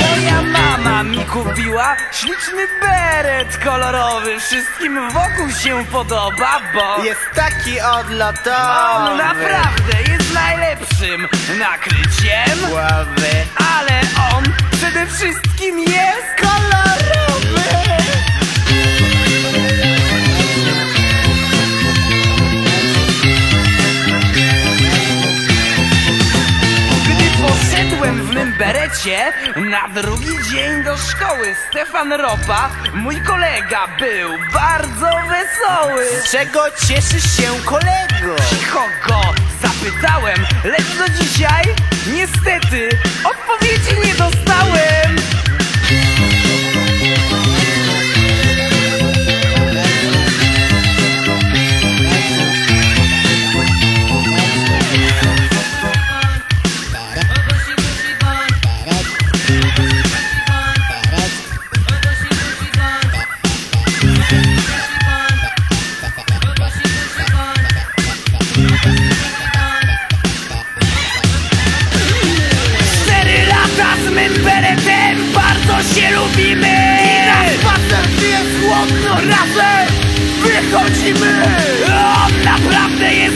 Moja mama mi kupiła śliczny beret kolorowy. Wszystkim wokół się podoba, bo Jest taki odlotowy. on naprawdę jest najlepszym nakryciem. Głowy Ale on przede wszystkim jest kolorowy. Gdy poszedłem w mym berecie na drugi dzień do szkoły Stefan Ropa, mój kolega, był bardzo wesoły. Z czego cieszysz się kolego? Cicho go zapytałem, lecz do dzisiaj niestety odpowiedzi No razem wychodzimy! On naprawdę jest